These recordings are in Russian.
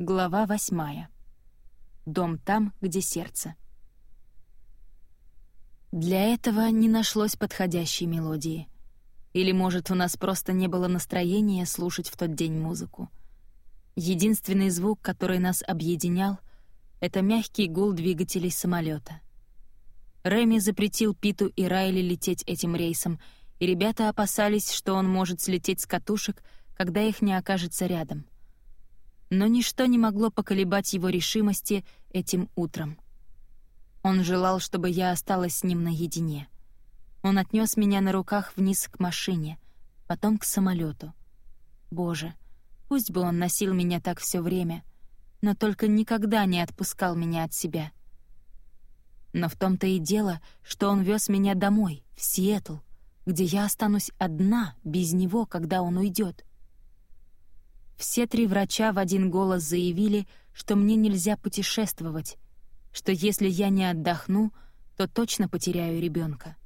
Глава восьмая. Дом там, где сердце. Для этого не нашлось подходящей мелодии. Или, может, у нас просто не было настроения слушать в тот день музыку. Единственный звук, который нас объединял, — это мягкий гул двигателей самолета. Реми запретил Питу и Райли лететь этим рейсом, и ребята опасались, что он может слететь с катушек, когда их не окажется рядом — но ничто не могло поколебать его решимости этим утром. Он желал, чтобы я осталась с ним наедине. Он отнес меня на руках вниз к машине, потом к самолету. Боже, пусть бы он носил меня так все время, но только никогда не отпускал меня от себя. Но в том-то и дело, что он вез меня домой, в Сиэтл, где я останусь одна, без него, когда он уйдет. Все три врача в один голос заявили, что мне нельзя путешествовать, что если я не отдохну, то точно потеряю ребенка.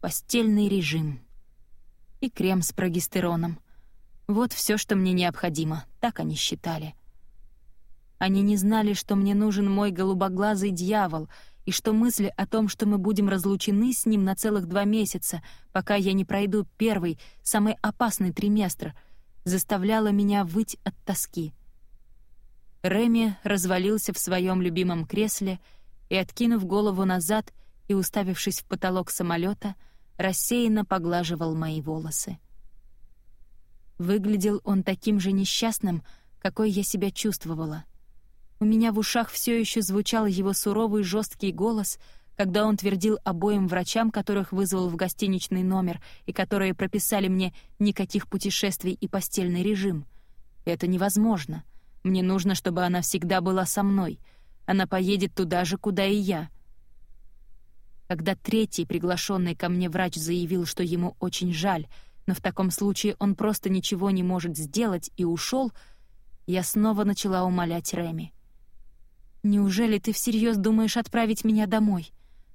Постельный режим. И крем с прогестероном. Вот все, что мне необходимо, так они считали. Они не знали, что мне нужен мой голубоглазый дьявол, и что мысли о том, что мы будем разлучены с ним на целых два месяца, пока я не пройду первый, самый опасный триместр — заставляла меня выть от тоски. Реми развалился в своем любимом кресле и, откинув голову назад и уставившись в потолок самолета, рассеянно поглаживал мои волосы. Выглядел он таким же несчастным, какой я себя чувствовала. У меня в ушах все еще звучал его суровый жесткий голос — когда он твердил обоим врачам, которых вызвал в гостиничный номер и которые прописали мне никаких путешествий и постельный режим. «Это невозможно. Мне нужно, чтобы она всегда была со мной. Она поедет туда же, куда и я». Когда третий приглашенный ко мне врач заявил, что ему очень жаль, но в таком случае он просто ничего не может сделать и ушел, я снова начала умолять Реми. «Неужели ты всерьез думаешь отправить меня домой?»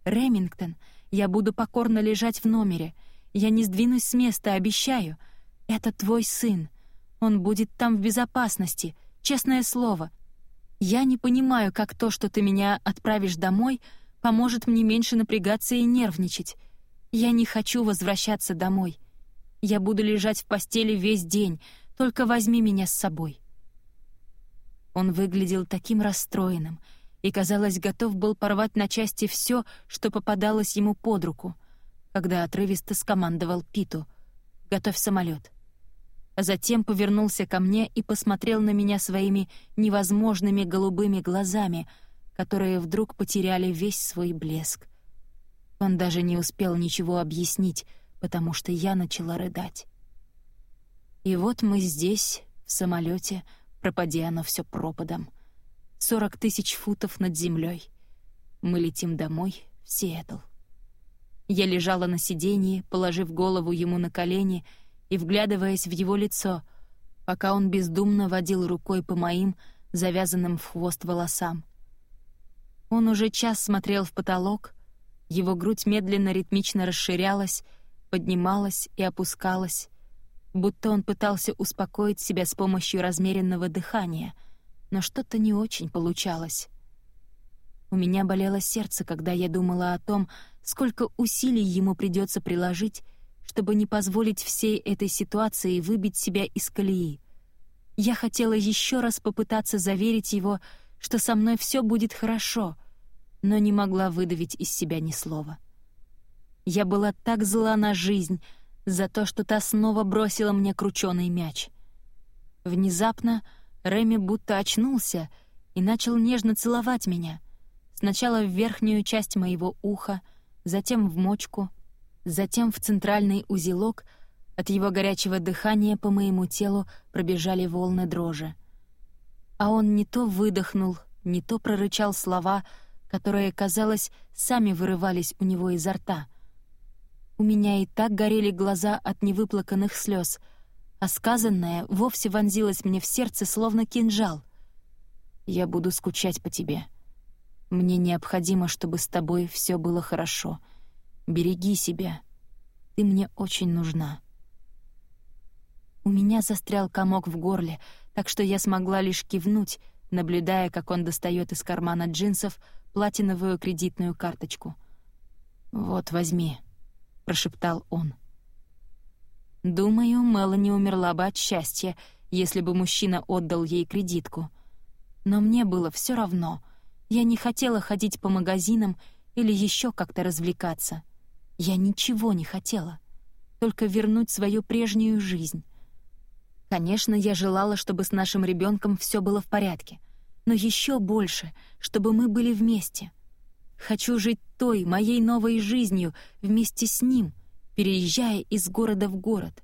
«Ремингтон, я буду покорно лежать в номере. Я не сдвинусь с места, обещаю. Это твой сын. Он будет там в безопасности, честное слово. Я не понимаю, как то, что ты меня отправишь домой, поможет мне меньше напрягаться и нервничать. Я не хочу возвращаться домой. Я буду лежать в постели весь день, только возьми меня с собой». Он выглядел таким расстроенным — и, казалось, готов был порвать на части все, что попадалось ему под руку, когда отрывисто скомандовал Питу «Готовь самолет. А затем повернулся ко мне и посмотрел на меня своими невозможными голубыми глазами, которые вдруг потеряли весь свой блеск. Он даже не успел ничего объяснить, потому что я начала рыдать. И вот мы здесь, в самолете, пропадя оно все пропадом — Сорок тысяч футов над землей. Мы летим домой, в Сиэтл. Я лежала на сиденье, положив голову ему на колени и вглядываясь в его лицо, пока он бездумно водил рукой по моим, завязанным в хвост волосам. Он уже час смотрел в потолок, его грудь медленно ритмично расширялась, поднималась и опускалась, будто он пытался успокоить себя с помощью размеренного дыхания — но что-то не очень получалось. У меня болело сердце, когда я думала о том, сколько усилий ему придется приложить, чтобы не позволить всей этой ситуации выбить себя из колеи. Я хотела еще раз попытаться заверить его, что со мной все будет хорошо, но не могла выдавить из себя ни слова. Я была так зла на жизнь за то, что та снова бросила мне крученый мяч. Внезапно Рэми будто очнулся и начал нежно целовать меня. Сначала в верхнюю часть моего уха, затем в мочку, затем в центральный узелок. От его горячего дыхания по моему телу пробежали волны дрожи. А он не то выдохнул, не то прорычал слова, которые, казалось, сами вырывались у него изо рта. У меня и так горели глаза от невыплаканных слез — а сказанное вовсе вонзилось мне в сердце, словно кинжал. «Я буду скучать по тебе. Мне необходимо, чтобы с тобой все было хорошо. Береги себя. Ты мне очень нужна». У меня застрял комок в горле, так что я смогла лишь кивнуть, наблюдая, как он достает из кармана джинсов платиновую кредитную карточку. «Вот, возьми», — прошептал он. Думаю, Мелани умерла бы от счастья, если бы мужчина отдал ей кредитку. Но мне было все равно. Я не хотела ходить по магазинам или еще как-то развлекаться. Я ничего не хотела. Только вернуть свою прежнюю жизнь. Конечно, я желала, чтобы с нашим ребенком все было в порядке. Но еще больше, чтобы мы были вместе. Хочу жить той, моей новой жизнью, вместе с ним — переезжая из города в город.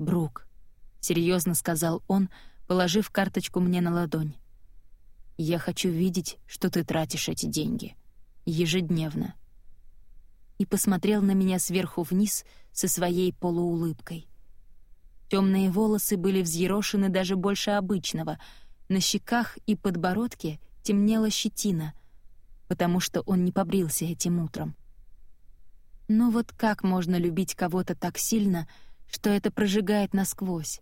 «Брук», — серьезно сказал он, положив карточку мне на ладонь. «Я хочу видеть, что ты тратишь эти деньги. Ежедневно». И посмотрел на меня сверху вниз со своей полуулыбкой. Темные волосы были взъерошены даже больше обычного, на щеках и подбородке темнела щетина, потому что он не побрился этим утром. Но вот как можно любить кого-то так сильно, что это прожигает насквозь?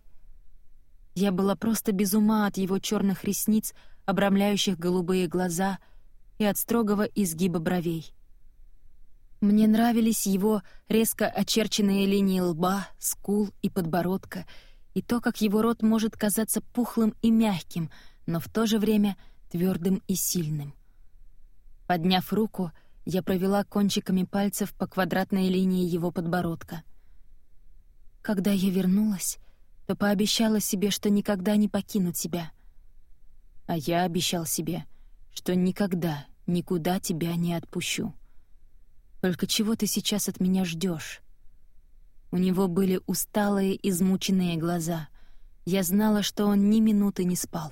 Я была просто без ума от его черных ресниц, обрамляющих голубые глаза, и от строгого изгиба бровей. Мне нравились его резко очерченные линии лба, скул и подбородка, и то, как его рот может казаться пухлым и мягким, но в то же время твердым и сильным. Подняв руку — я провела кончиками пальцев по квадратной линии его подбородка. Когда я вернулась, то пообещала себе, что никогда не покину тебя. А я обещал себе, что никогда, никуда тебя не отпущу. Только чего ты сейчас от меня ждешь? У него были усталые, измученные глаза. Я знала, что он ни минуты не спал.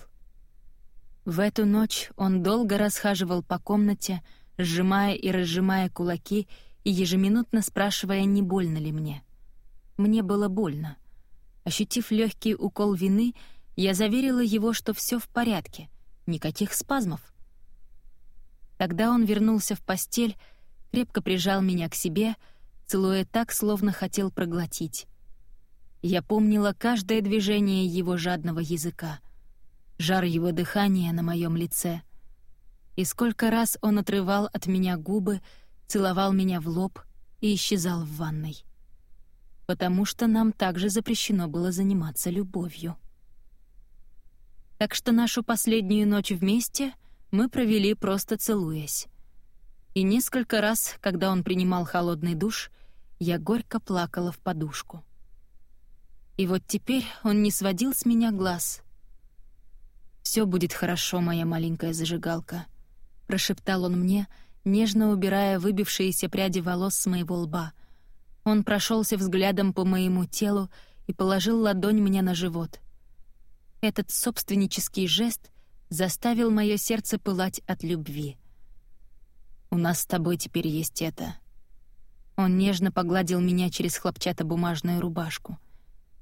В эту ночь он долго расхаживал по комнате, сжимая и разжимая кулаки и ежеминутно спрашивая, не больно ли мне. Мне было больно. Ощутив легкий укол вины, я заверила его, что все в порядке, никаких спазмов. Тогда он вернулся в постель, крепко прижал меня к себе, целуя так, словно хотел проглотить. Я помнила каждое движение его жадного языка, жар его дыхания на моем лице — и сколько раз он отрывал от меня губы, целовал меня в лоб и исчезал в ванной. Потому что нам также запрещено было заниматься любовью. Так что нашу последнюю ночь вместе мы провели просто целуясь. И несколько раз, когда он принимал холодный душ, я горько плакала в подушку. И вот теперь он не сводил с меня глаз. «Всё будет хорошо, моя маленькая зажигалка», — прошептал он мне, нежно убирая выбившиеся пряди волос с моего лба. Он прошелся взглядом по моему телу и положил ладонь мне на живот. Этот собственнический жест заставил мое сердце пылать от любви. «У нас с тобой теперь есть это». Он нежно погладил меня через хлопчатобумажную рубашку.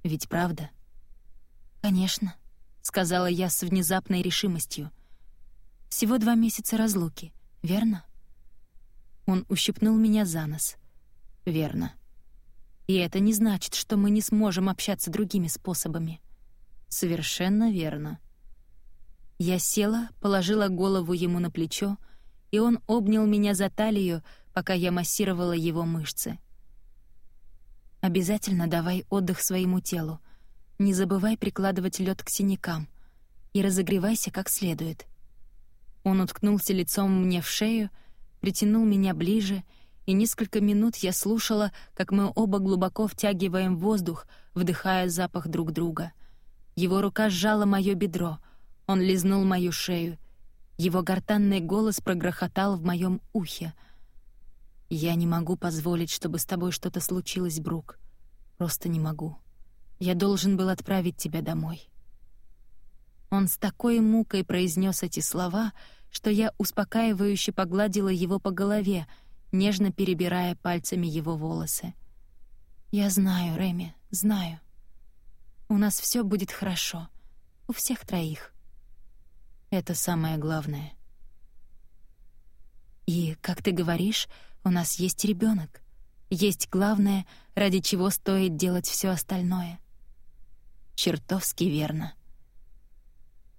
«Ведь правда?» «Конечно», — сказала я с внезапной решимостью — всего два месяца разлуки, верно?» Он ущипнул меня за нос. «Верно. И это не значит, что мы не сможем общаться другими способами». «Совершенно верно». Я села, положила голову ему на плечо, и он обнял меня за талию, пока я массировала его мышцы. «Обязательно давай отдых своему телу. Не забывай прикладывать лед к синякам. И разогревайся как следует. Он уткнулся лицом мне в шею, притянул меня ближе, и несколько минут я слушала, как мы оба глубоко втягиваем воздух, вдыхая запах друг друга. Его рука сжала моё бедро, он лизнул мою шею. Его гортанный голос прогрохотал в моем ухе. «Я не могу позволить, чтобы с тобой что-то случилось, Брук. Просто не могу. Я должен был отправить тебя домой». Он с такой мукой произнес эти слова, что я успокаивающе погладила его по голове, нежно перебирая пальцами его волосы. «Я знаю, Реми, знаю. У нас все будет хорошо. У всех троих. Это самое главное. И, как ты говоришь, у нас есть ребенок. Есть главное, ради чего стоит делать все остальное. Чертовски верно.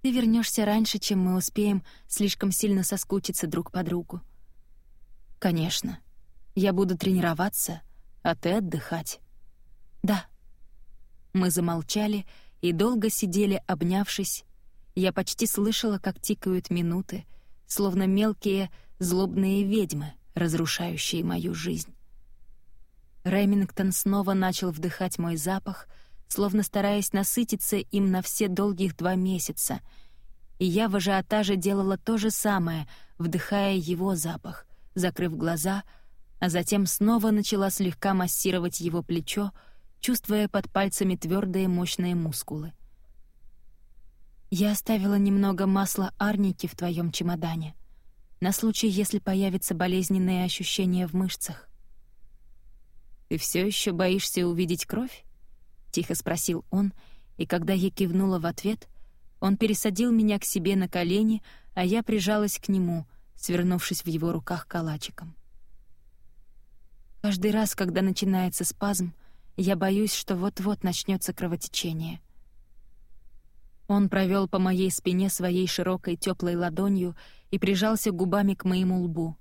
Ты вернешься раньше, чем мы успеем слишком сильно соскучиться друг по другу. Конечно. Я буду тренироваться, а ты отдыхать. Да. Мы замолчали и долго сидели, обнявшись. Я почти слышала, как тикают минуты, словно мелкие злобные ведьмы, разрушающие мою жизнь. Ремингтон снова начал вдыхать мой запах — словно стараясь насытиться им на все долгих два месяца. И я в ажиотаже делала то же самое, вдыхая его запах, закрыв глаза, а затем снова начала слегка массировать его плечо, чувствуя под пальцами твердые мощные мускулы. «Я оставила немного масла арники в твоем чемодане, на случай, если появятся болезненные ощущения в мышцах». «Ты все еще боишься увидеть кровь?» Тихо спросил он, и когда я кивнула в ответ, он пересадил меня к себе на колени, а я прижалась к нему, свернувшись в его руках калачиком. Каждый раз, когда начинается спазм, я боюсь, что вот-вот начнется кровотечение. Он провел по моей спине своей широкой теплой ладонью и прижался губами к моему лбу.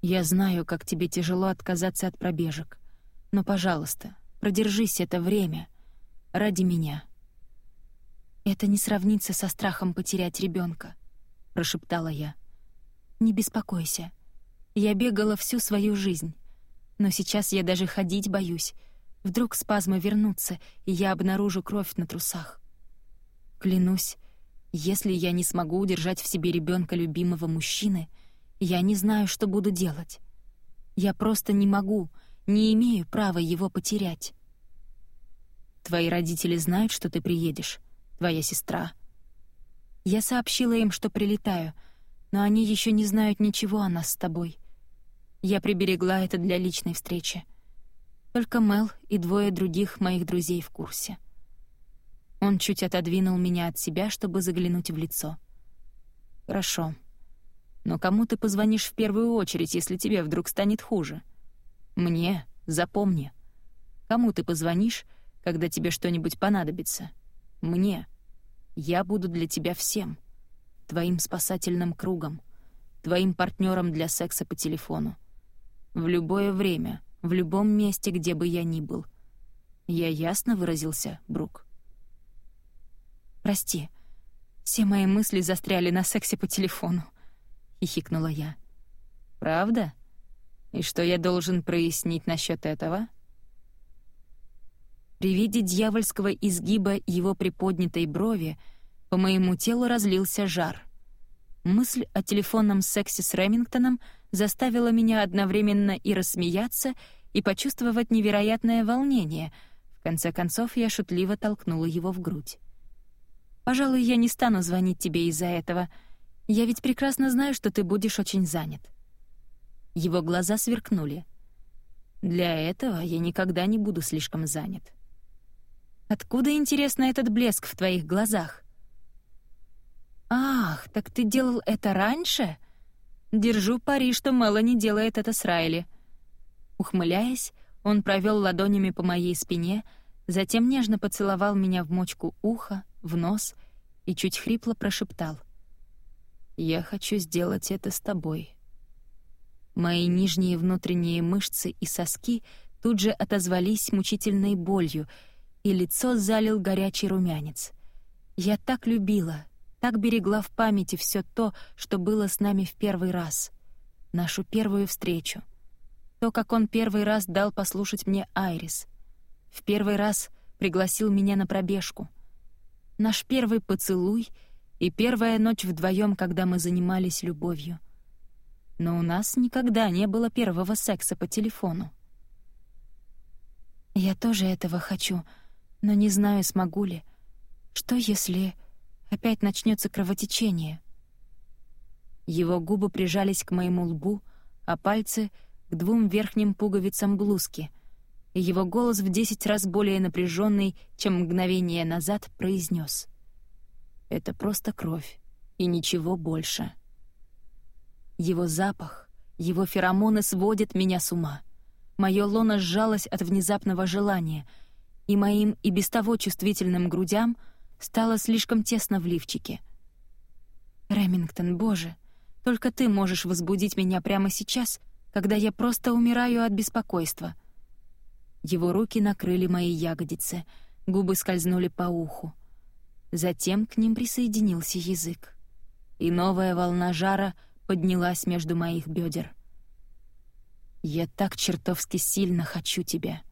«Я знаю, как тебе тяжело отказаться от пробежек, но, пожалуйста, Продержись это время. Ради меня». «Это не сравнится со страхом потерять ребенка, прошептала я. «Не беспокойся. Я бегала всю свою жизнь. Но сейчас я даже ходить боюсь. Вдруг спазмы вернутся, и я обнаружу кровь на трусах. Клянусь, если я не смогу удержать в себе ребенка любимого мужчины, я не знаю, что буду делать. Я просто не могу, не имею права его потерять. Твои родители знают, что ты приедешь? Твоя сестра?» Я сообщила им, что прилетаю, но они еще не знают ничего о нас с тобой. Я приберегла это для личной встречи. Только Мел и двое других моих друзей в курсе. Он чуть отодвинул меня от себя, чтобы заглянуть в лицо. «Хорошо. Но кому ты позвонишь в первую очередь, если тебе вдруг станет хуже?» Мне, запомни. Кому ты позвонишь, когда тебе что-нибудь понадобится? Мне. Я буду для тебя всем. Твоим спасательным кругом, твоим партнером для секса по телефону. В любое время, в любом месте, где бы я ни был. Я ясно выразился, Брук? «Прости, все мои мысли застряли на сексе по телефону», — хихикнула я. «Правда?» И что я должен прояснить насчет этого? При виде дьявольского изгиба его приподнятой брови по моему телу разлился жар. Мысль о телефонном сексе с Ремингтоном заставила меня одновременно и рассмеяться, и почувствовать невероятное волнение. В конце концов, я шутливо толкнула его в грудь. «Пожалуй, я не стану звонить тебе из-за этого. Я ведь прекрасно знаю, что ты будешь очень занят». Его глаза сверкнули. «Для этого я никогда не буду слишком занят». «Откуда, интересно, этот блеск в твоих глазах?» «Ах, так ты делал это раньше?» «Держу пари, что Мелани делает это с Райли». Ухмыляясь, он провел ладонями по моей спине, затем нежно поцеловал меня в мочку уха, в нос и чуть хрипло прошептал. «Я хочу сделать это с тобой, Мои нижние внутренние мышцы и соски тут же отозвались мучительной болью, и лицо залил горячий румянец. Я так любила, так берегла в памяти все то, что было с нами в первый раз. Нашу первую встречу. То, как он первый раз дал послушать мне Айрис. В первый раз пригласил меня на пробежку. Наш первый поцелуй и первая ночь вдвоем, когда мы занимались любовью но у нас никогда не было первого секса по телефону. Я тоже этого хочу, но не знаю, смогу ли. Что если опять начнется кровотечение? Его губы прижались к моему лбу, а пальцы — к двум верхним пуговицам блузки, и его голос в десять раз более напряженный, чем мгновение назад, произнес: «Это просто кровь, и ничего больше». Его запах, его феромоны сводят меня с ума. Моё лоно сжалось от внезапного желания, и моим и без того чувствительным грудям стало слишком тесно в лифчике. «Ремингтон, боже, только ты можешь возбудить меня прямо сейчас, когда я просто умираю от беспокойства». Его руки накрыли мои ягодицы, губы скользнули по уху. Затем к ним присоединился язык. И новая волна жара поднялась между моих бедер. «Я так чертовски сильно хочу тебя».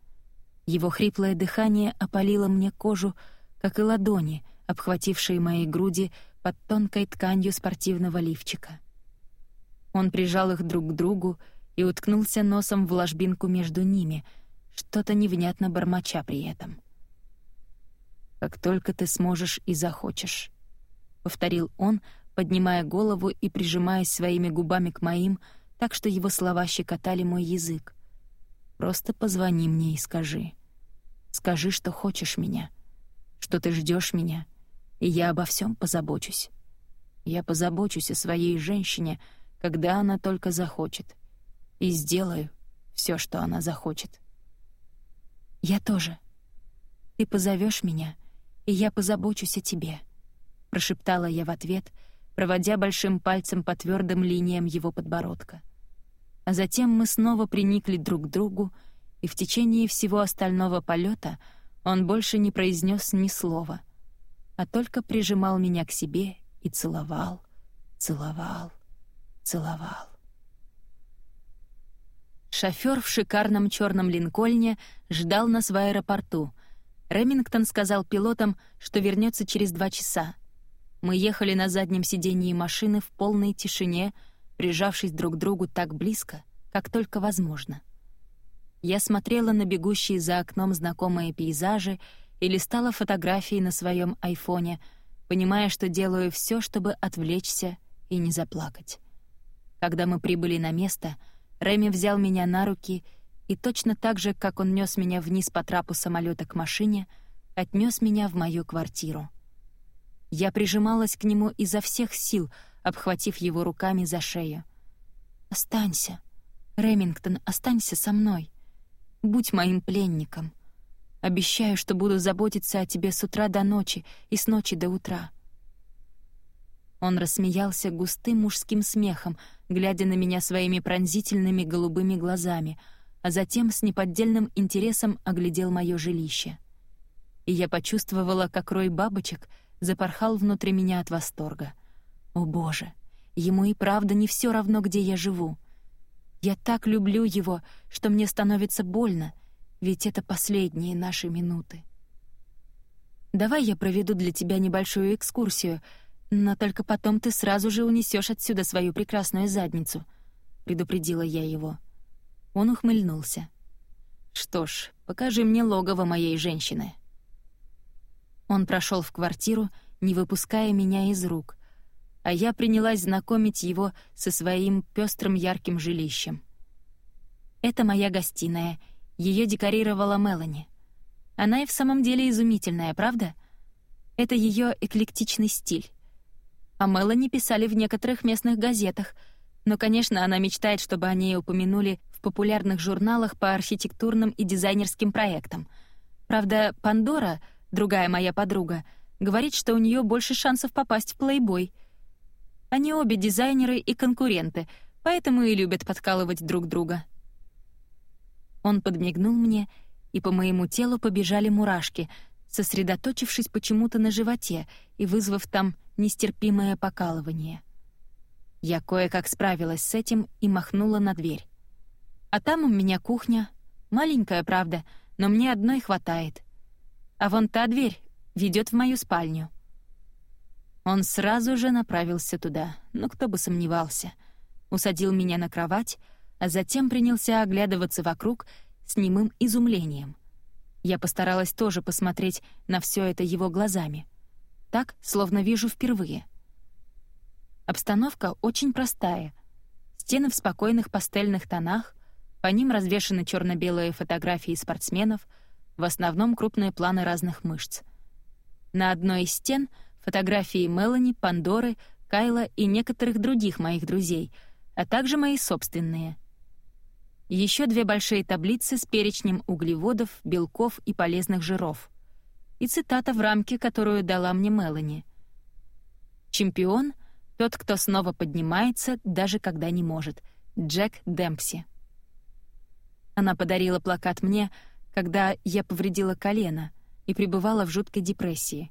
Его хриплое дыхание опалило мне кожу, как и ладони, обхватившие мои груди под тонкой тканью спортивного лифчика. Он прижал их друг к другу и уткнулся носом в ложбинку между ними, что-то невнятно бормоча при этом. «Как только ты сможешь и захочешь», — повторил он, поднимая голову и прижимаясь своими губами к моим, так что его слова щекотали мой язык. «Просто позвони мне и скажи. Скажи, что хочешь меня, что ты ждешь меня, и я обо всем позабочусь. Я позабочусь о своей женщине, — когда она только захочет. И сделаю все, что она захочет. Я тоже. Ты позовешь меня, и я позабочусь о тебе, прошептала я в ответ, проводя большим пальцем по твердым линиям его подбородка. А затем мы снова приникли друг к другу, и в течение всего остального полета он больше не произнес ни слова, а только прижимал меня к себе и целовал, целовал целовал. Шофёр в шикарном чёрном линкольне ждал нас в аэропорту. Ремингтон сказал пилотам, что вернётся через два часа. Мы ехали на заднем сиденье машины в полной тишине, прижавшись друг к другу так близко, как только возможно. Я смотрела на бегущие за окном знакомые пейзажи и листала фотографии на своём айфоне, понимая, что делаю всё, чтобы отвлечься и не заплакать. Когда мы прибыли на место, Рэми взял меня на руки и точно так же, как он нес меня вниз по трапу самолета к машине, отнес меня в мою квартиру. Я прижималась к нему изо всех сил, обхватив его руками за шею. «Останься, Ремингтон, останься со мной. Будь моим пленником. Обещаю, что буду заботиться о тебе с утра до ночи и с ночи до утра». Он рассмеялся густым мужским смехом, глядя на меня своими пронзительными голубыми глазами, а затем с неподдельным интересом оглядел моё жилище. И я почувствовала, как рой бабочек запорхал внутри меня от восторга. О боже, ему и правда не всё равно, где я живу. Я так люблю его, что мне становится больно, ведь это последние наши минуты. Давай я проведу для тебя небольшую экскурсию — но только потом ты сразу же унесешь отсюда свою прекрасную задницу, предупредила я его. Он ухмыльнулся. Что ж, покажи мне логово моей женщины. Он прошел в квартиру, не выпуская меня из рук, а я принялась знакомить его со своим пестрым ярким жилищем. Это моя гостиная, ее декорировала Мелани. Она и в самом деле изумительная, правда? Это ее эклектичный стиль. О Мелани писали в некоторых местных газетах, но, конечно, она мечтает, чтобы о ней упомянули в популярных журналах по архитектурным и дизайнерским проектам. Правда, Пандора, другая моя подруга, говорит, что у нее больше шансов попасть в плейбой. Они обе дизайнеры и конкуренты, поэтому и любят подкалывать друг друга. Он подмигнул мне, и по моему телу побежали мурашки, сосредоточившись почему-то на животе и вызвав там нестерпимое покалывание. Я кое-как справилась с этим и махнула на дверь. А там у меня кухня, маленькая, правда, но мне одной хватает. А вон та дверь ведет в мою спальню. Он сразу же направился туда, ну кто бы сомневался. Усадил меня на кровать, а затем принялся оглядываться вокруг с немым изумлением. Я постаралась тоже посмотреть на все это его глазами — так, словно вижу впервые. Обстановка очень простая. Стены в спокойных пастельных тонах, по ним развешаны черно белые фотографии спортсменов, в основном крупные планы разных мышц. На одной из стен — фотографии Мелани, Пандоры, Кайла и некоторых других моих друзей, а также мои собственные. Еще две большие таблицы с перечнем углеводов, белков и полезных жиров — и цитата в рамке, которую дала мне Мелани. «Чемпион — тот, кто снова поднимается, даже когда не может. Джек Демпси». Она подарила плакат мне, когда я повредила колено и пребывала в жуткой депрессии.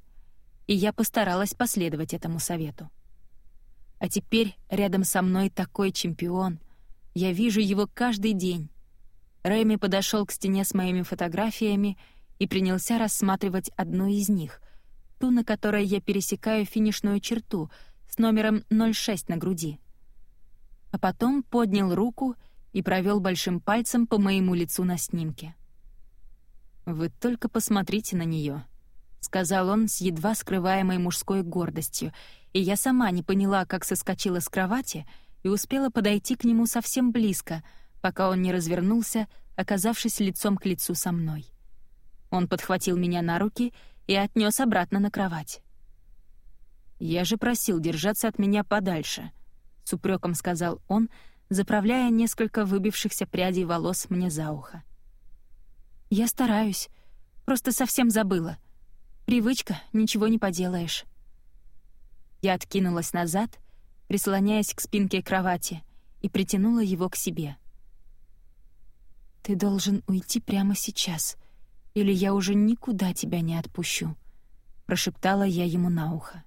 И я постаралась последовать этому совету. А теперь рядом со мной такой чемпион. Я вижу его каждый день. Рэми подошел к стене с моими фотографиями и принялся рассматривать одну из них, ту, на которой я пересекаю финишную черту с номером 06 на груди. А потом поднял руку и провел большим пальцем по моему лицу на снимке. «Вы только посмотрите на нее, сказал он с едва скрываемой мужской гордостью, и я сама не поняла, как соскочила с кровати и успела подойти к нему совсем близко — пока он не развернулся, оказавшись лицом к лицу со мной. Он подхватил меня на руки и отнес обратно на кровать. «Я же просил держаться от меня подальше», — с упреком сказал он, заправляя несколько выбившихся прядей волос мне за ухо. «Я стараюсь. Просто совсем забыла. Привычка, ничего не поделаешь». Я откинулась назад, прислоняясь к спинке кровати, и притянула его к себе. «Ты должен уйти прямо сейчас, или я уже никуда тебя не отпущу», — прошептала я ему на ухо.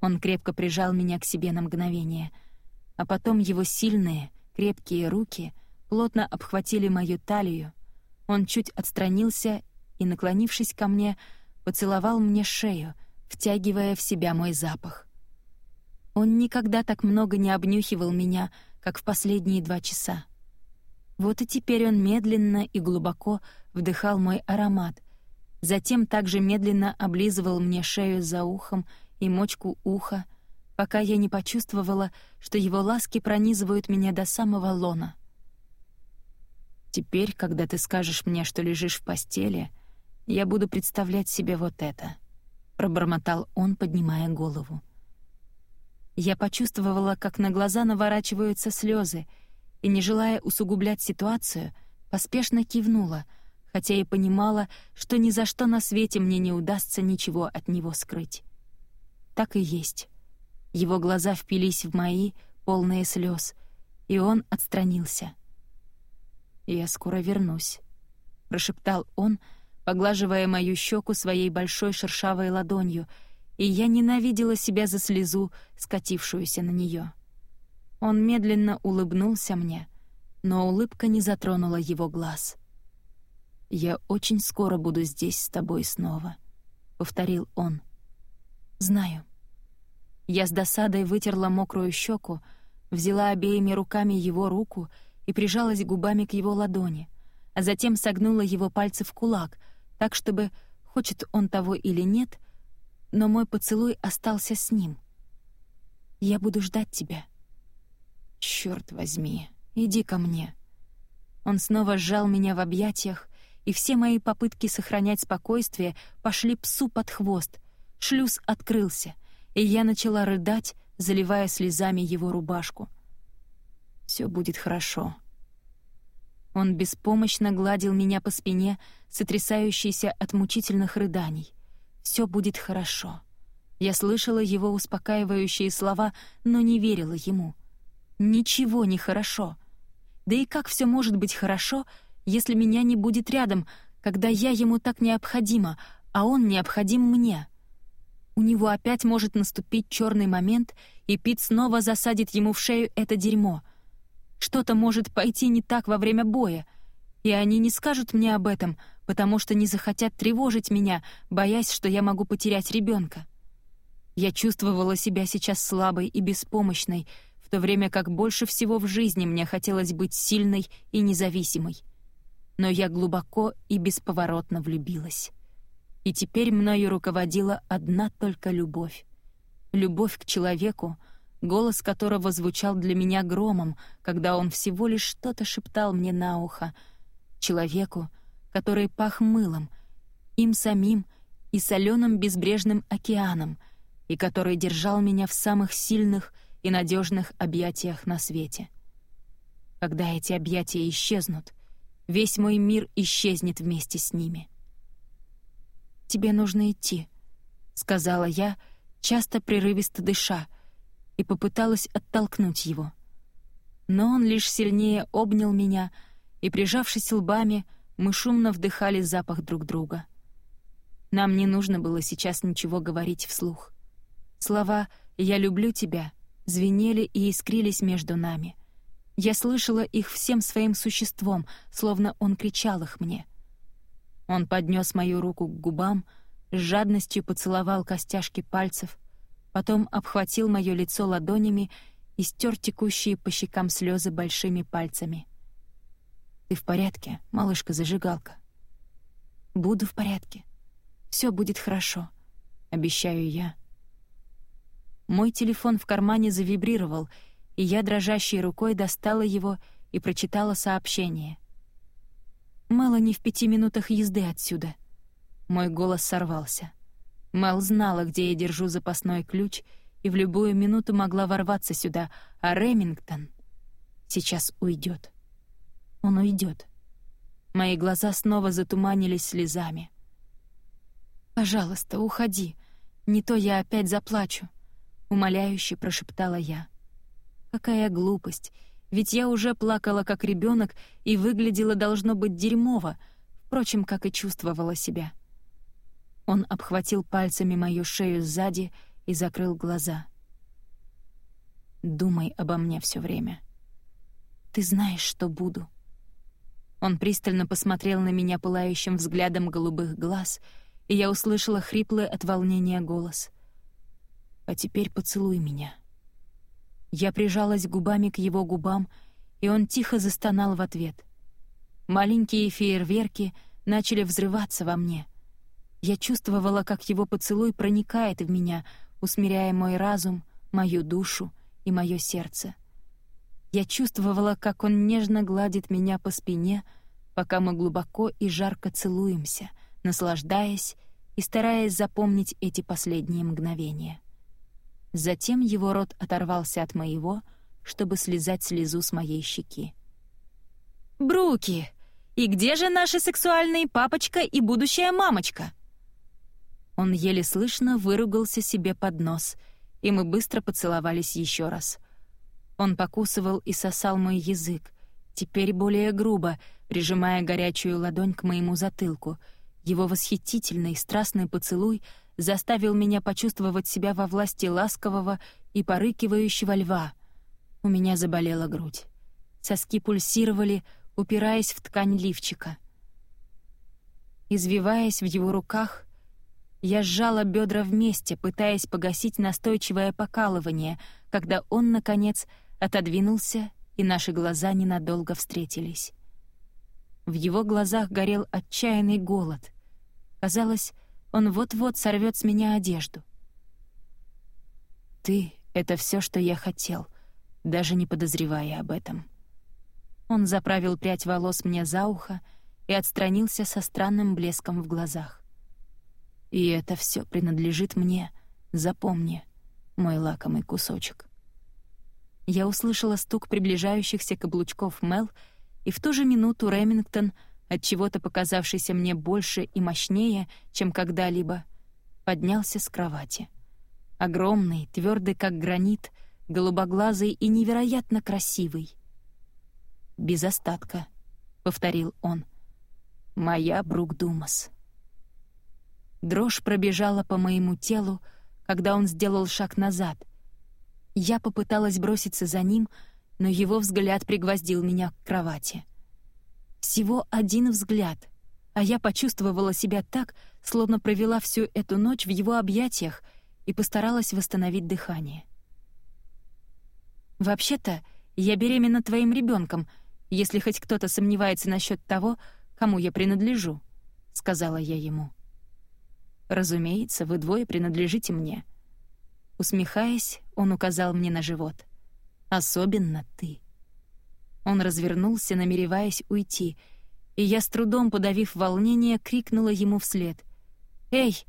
Он крепко прижал меня к себе на мгновение, а потом его сильные, крепкие руки плотно обхватили мою талию. Он чуть отстранился и, наклонившись ко мне, поцеловал мне шею, втягивая в себя мой запах. Он никогда так много не обнюхивал меня, как в последние два часа. Вот и теперь он медленно и глубоко вдыхал мой аромат, затем также медленно облизывал мне шею за ухом и мочку уха, пока я не почувствовала, что его ласки пронизывают меня до самого лона. «Теперь, когда ты скажешь мне, что лежишь в постели, я буду представлять себе вот это», — пробормотал он, поднимая голову. Я почувствовала, как на глаза наворачиваются слезы, и, не желая усугублять ситуацию, поспешно кивнула, хотя и понимала, что ни за что на свете мне не удастся ничего от него скрыть. Так и есть. Его глаза впились в мои, полные слез, и он отстранился. «Я скоро вернусь», — прошептал он, поглаживая мою щеку своей большой шершавой ладонью, и я ненавидела себя за слезу, скатившуюся на нее. Он медленно улыбнулся мне, но улыбка не затронула его глаз. «Я очень скоро буду здесь с тобой снова», — повторил он. «Знаю». Я с досадой вытерла мокрую щеку, взяла обеими руками его руку и прижалась губами к его ладони, а затем согнула его пальцы в кулак, так чтобы, хочет он того или нет, но мой поцелуй остался с ним. «Я буду ждать тебя», — Черт возьми, иди ко мне. Он снова сжал меня в объятиях, и все мои попытки сохранять спокойствие пошли псу под хвост. Шлюз открылся, и я начала рыдать, заливая слезами его рубашку. Все будет хорошо. Он беспомощно гладил меня по спине, сотрясающейся от мучительных рыданий. Все будет хорошо. Я слышала его успокаивающие слова, но не верила ему — Ничего не хорошо. Да и как все может быть хорошо, если меня не будет рядом, когда я ему так необходима, а он необходим мне? У него опять может наступить черный момент, и Пит снова засадит ему в шею это дерьмо. Что-то может пойти не так во время боя, и они не скажут мне об этом, потому что не захотят тревожить меня, боясь, что я могу потерять ребенка. Я чувствовала себя сейчас слабой и беспомощной, в то время как больше всего в жизни мне хотелось быть сильной и независимой. Но я глубоко и бесповоротно влюбилась. И теперь мною руководила одна только любовь. Любовь к человеку, голос которого звучал для меня громом, когда он всего лишь что-то шептал мне на ухо. Человеку, который пах мылом, им самим и соленым безбрежным океаном, и который держал меня в самых сильных и надежных объятиях на свете. Когда эти объятия исчезнут, весь мой мир исчезнет вместе с ними. тебе нужно идти», — сказала я, часто прерывисто дыша, и попыталась оттолкнуть его. Но он лишь сильнее обнял меня, и, прижавшись лбами, мы шумно вдыхали запах друг друга. Нам не нужно было сейчас ничего говорить вслух. Слова «я люблю тебя» звенели и искрились между нами. Я слышала их всем своим существом, словно он кричал их мне. Он поднес мою руку к губам, с жадностью поцеловал костяшки пальцев, потом обхватил мое лицо ладонями и стер текущие по щекам слезы большими пальцами. «Ты в порядке, малышка-зажигалка?» «Буду в порядке. Все будет хорошо», — обещаю я. Мой телефон в кармане завибрировал, и я дрожащей рукой достала его и прочитала сообщение. «Мелани в пяти минутах езды отсюда». Мой голос сорвался. Мел знала, где я держу запасной ключ, и в любую минуту могла ворваться сюда, а Ремингтон сейчас уйдет. Он уйдет. Мои глаза снова затуманились слезами. «Пожалуйста, уходи, не то я опять заплачу», — умоляюще прошептала я. «Какая глупость, ведь я уже плакала как ребенок и выглядела должно быть дерьмово, впрочем, как и чувствовала себя». Он обхватил пальцами мою шею сзади и закрыл глаза. «Думай обо мне все время. Ты знаешь, что буду». Он пристально посмотрел на меня пылающим взглядом голубых глаз, и я услышала хриплый от волнения голос. «А теперь поцелуй меня». Я прижалась губами к его губам, и он тихо застонал в ответ. Маленькие фейерверки начали взрываться во мне — я чувствовала, как его поцелуй проникает в меня, усмиряя мой разум, мою душу и мое сердце. Я чувствовала, как он нежно гладит меня по спине, пока мы глубоко и жарко целуемся, наслаждаясь и стараясь запомнить эти последние мгновения. Затем его рот оторвался от моего, чтобы слезать слезу с моей щеки. «Бруки! И где же наши сексуальные папочка и будущая мамочка?» Он еле слышно выругался себе под нос, и мы быстро поцеловались еще раз. Он покусывал и сосал мой язык, теперь более грубо, прижимая горячую ладонь к моему затылку. Его восхитительный, страстный поцелуй заставил меня почувствовать себя во власти ласкового и порыкивающего льва. У меня заболела грудь. Соски пульсировали, упираясь в ткань лифчика. Извиваясь в его руках, я сжала бедра вместе, пытаясь погасить настойчивое покалывание, когда он, наконец, отодвинулся, и наши глаза ненадолго встретились. В его глазах горел отчаянный голод. Казалось, он вот-вот сорвет с меня одежду. «Ты — это все, что я хотел», даже не подозревая об этом. Он заправил прядь волос мне за ухо и отстранился со странным блеском в глазах. И это все принадлежит мне. Запомни, мой лакомый кусочек. Я услышала стук приближающихся каблучков Мел, и в ту же минуту Ремингтон, от чего-то показавшийся мне больше и мощнее, чем когда-либо, поднялся с кровати. Огромный, твердый как гранит, голубоглазый и невероятно красивый. «Без остатка», — повторил он. «Моя Брук Думас». Дрожь пробежала по моему телу, когда он сделал шаг назад. Я попыталась броситься за ним, но его взгляд пригвоздил меня к кровати. Всего один взгляд, а я почувствовала себя так, словно провела всю эту ночь в его объятиях и постаралась восстановить дыхание. «Вообще-то, я беременна твоим ребенком, если хоть кто-то сомневается насчет того, кому я принадлежу», — сказала я ему. Разумеется, вы двое принадлежите мне. Усмехаясь, он указал мне на живот. Особенно ты. Он развернулся, намереваясь уйти, и я с трудом подавив волнение, крикнула ему вслед: "Эй,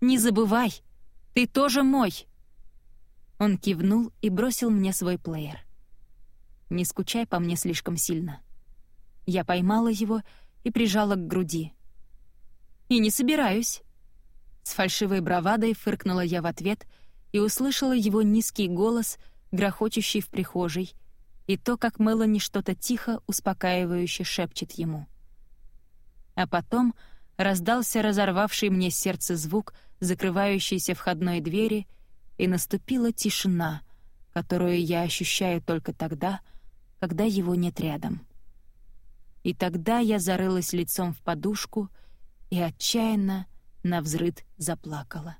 не забывай, ты тоже мой!" Он кивнул и бросил мне свой плеер. Не скучай по мне слишком сильно. Я поймала его и прижала к груди. И не собираюсь. С фальшивой бравадой фыркнула я в ответ и услышала его низкий голос, грохочущий в прихожей, и то, как Мелани что-то тихо, успокаивающе шепчет ему. А потом раздался разорвавший мне сердце звук закрывающейся входной двери, и наступила тишина, которую я ощущаю только тогда, когда его нет рядом. И тогда я зарылась лицом в подушку и отчаянно навзрыд заплакала.